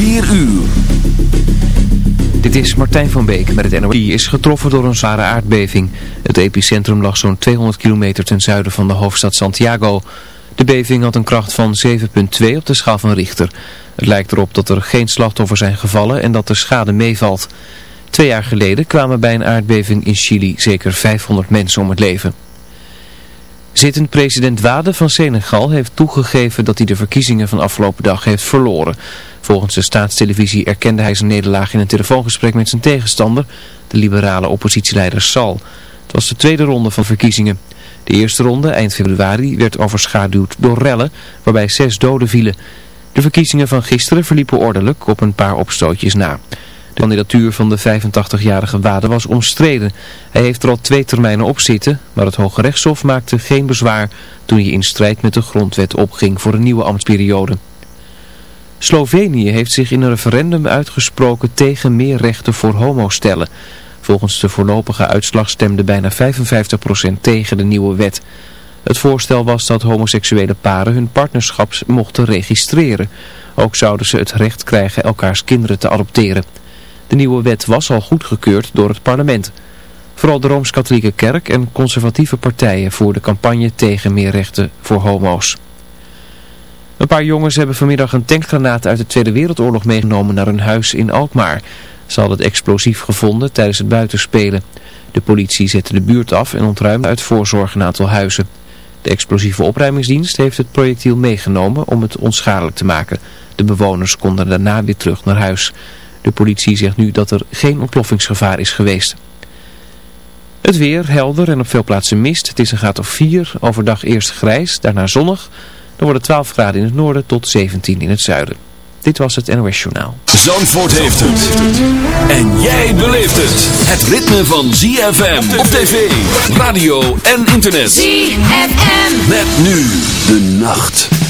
4 uur. Dit is Martijn van Beek met het NOS. Die is getroffen door een zware aardbeving. Het epicentrum lag zo'n 200 kilometer ten zuiden van de hoofdstad Santiago. De beving had een kracht van 7,2 op de schaal van Richter. Het lijkt erop dat er geen slachtoffers zijn gevallen en dat de schade meevalt. Twee jaar geleden kwamen bij een aardbeving in Chili zeker 500 mensen om het leven. Zittend president Wade van Senegal heeft toegegeven dat hij de verkiezingen van afgelopen dag heeft verloren. Volgens de staatstelevisie erkende hij zijn nederlaag in een telefoongesprek met zijn tegenstander, de liberale oppositieleider Sal. Het was de tweede ronde van verkiezingen. De eerste ronde, eind februari, werd overschaduwd door rellen, waarbij zes doden vielen. De verkiezingen van gisteren verliepen ordelijk op een paar opstootjes na. De kandidatuur van de 85-jarige Wade was omstreden. Hij heeft er al twee termijnen op zitten, maar het Hoge Rechtshof maakte geen bezwaar toen hij in strijd met de grondwet opging voor een nieuwe ambtsperiode. Slovenië heeft zich in een referendum uitgesproken tegen meer rechten voor homostellen. Volgens de voorlopige uitslag stemde bijna 55% tegen de nieuwe wet. Het voorstel was dat homoseksuele paren hun partnerschap mochten registreren. Ook zouden ze het recht krijgen elkaars kinderen te adopteren. De nieuwe wet was al goedgekeurd door het parlement. Vooral de Rooms-Katholieke Kerk en conservatieve partijen voerden campagne tegen meer rechten voor homo's. Een paar jongens hebben vanmiddag een tankgranaat uit de Tweede Wereldoorlog meegenomen naar hun huis in Alkmaar. Ze hadden het explosief gevonden tijdens het buitenspelen. De politie zette de buurt af en ontruimde uit voorzorg een aantal huizen. De explosieve opruimingsdienst heeft het projectiel meegenomen om het onschadelijk te maken. De bewoners konden daarna weer terug naar huis. De politie zegt nu dat er geen ontploffingsgevaar is geweest. Het weer helder en op veel plaatsen mist. Het is een graad of 4. Overdag eerst grijs, daarna zonnig. Dan worden 12 graden in het noorden tot 17 in het zuiden. Dit was het NOS Journaal. Zandvoort heeft het. En jij beleeft het. Het ritme van ZFM op tv, radio en internet. ZFM. Met nu de nacht.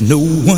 No one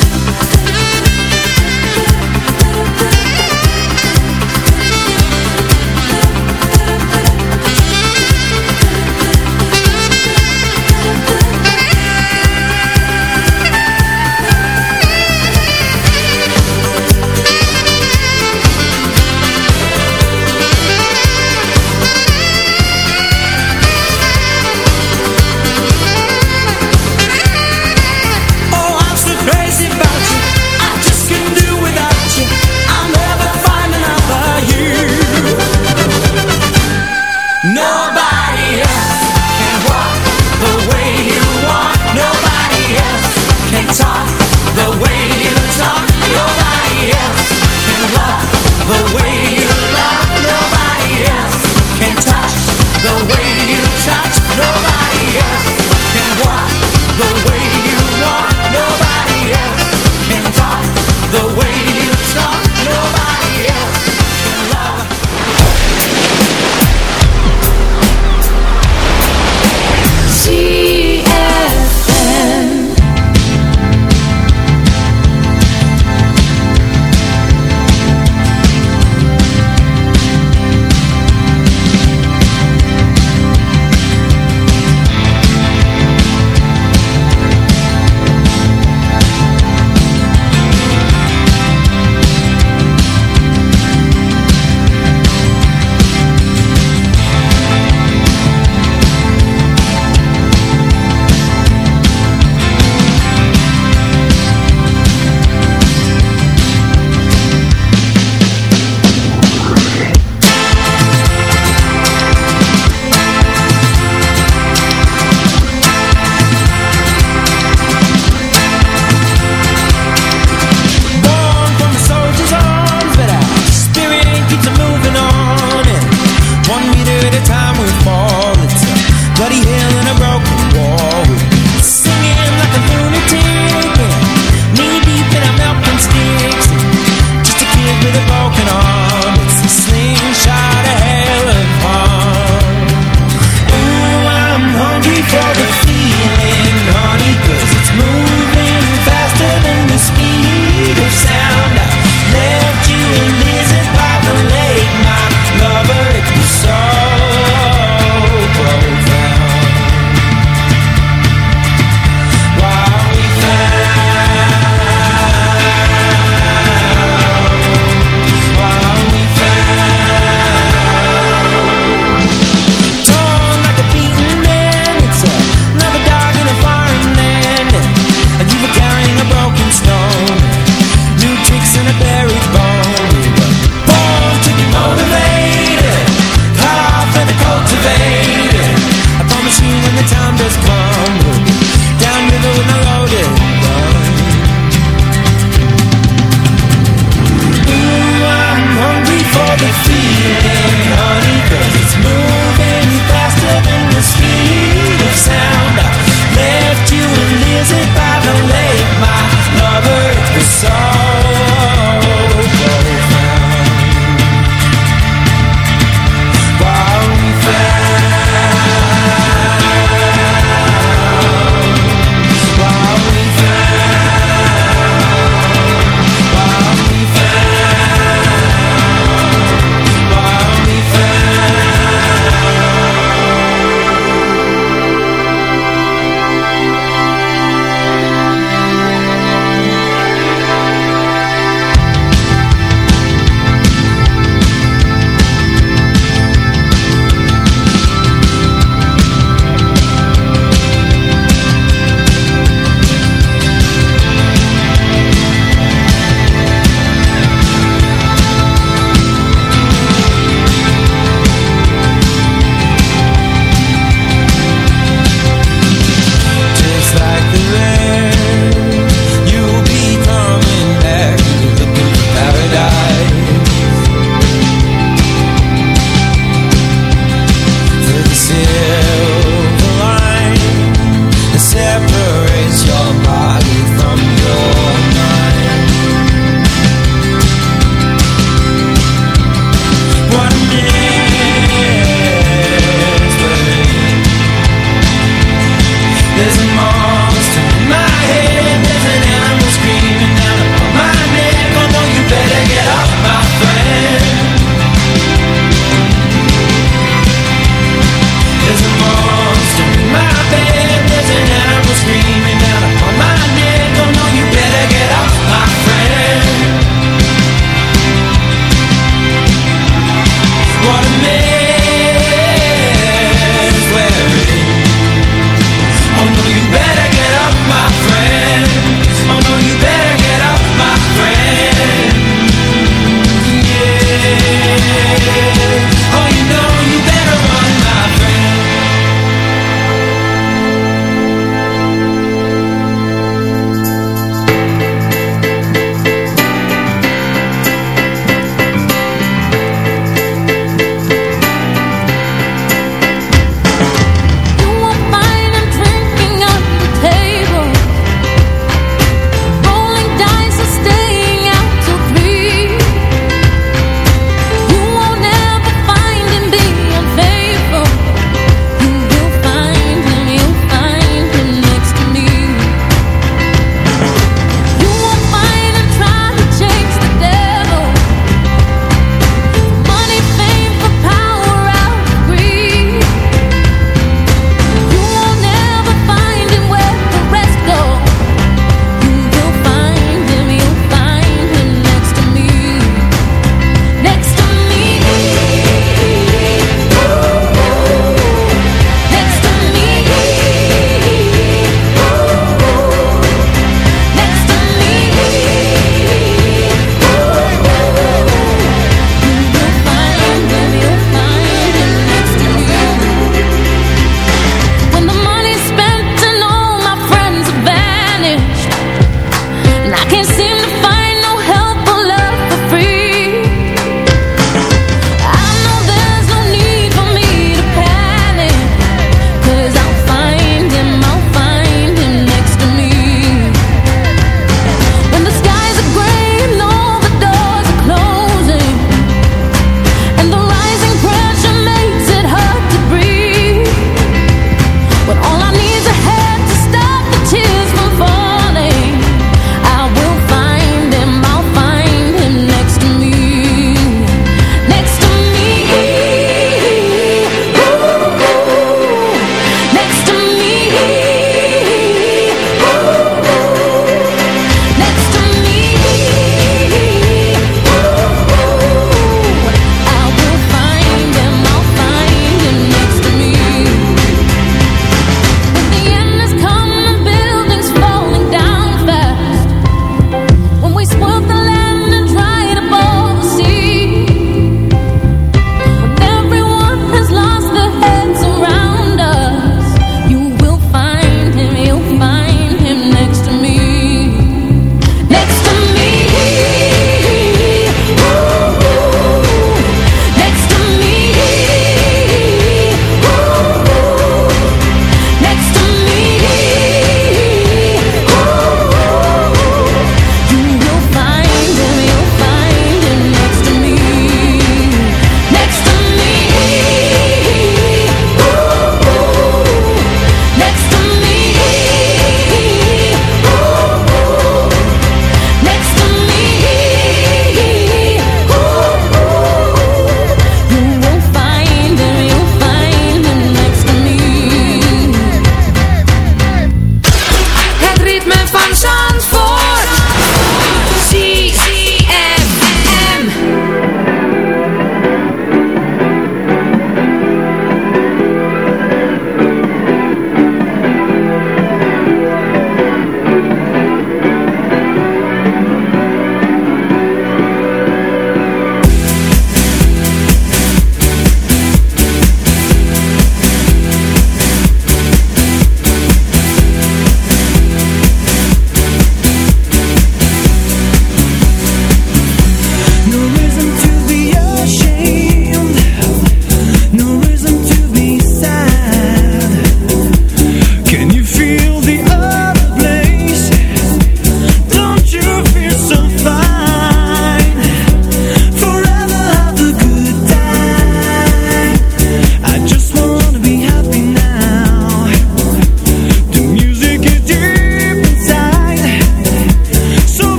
van Zandvoort.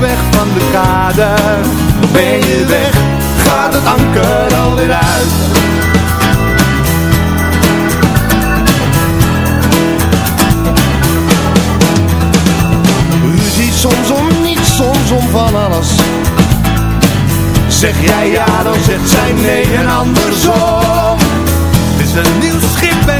Weg van de kade? Ben je weg, gaat het anker alweer uit. Ruzie soms om niets, soms om van alles. Zeg jij ja, dan zegt zij nee en andersom. Het is een nieuw schip en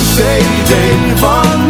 CD van